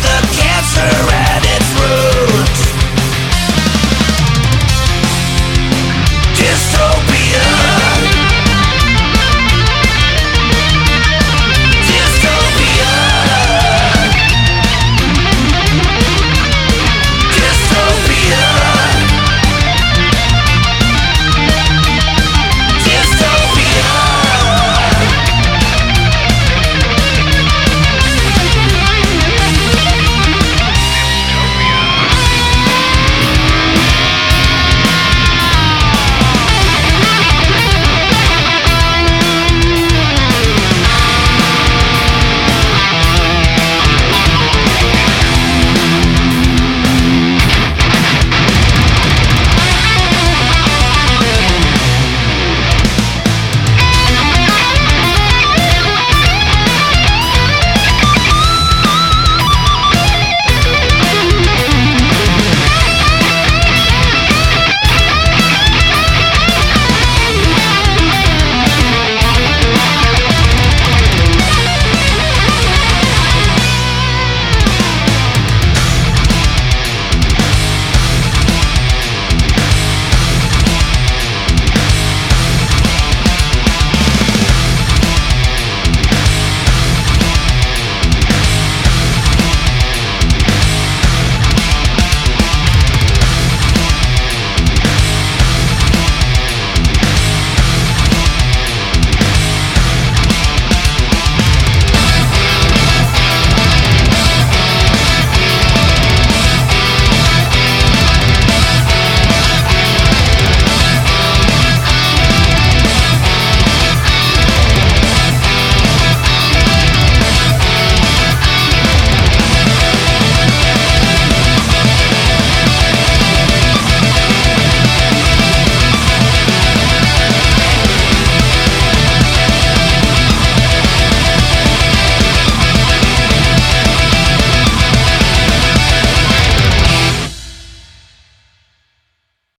the cancer.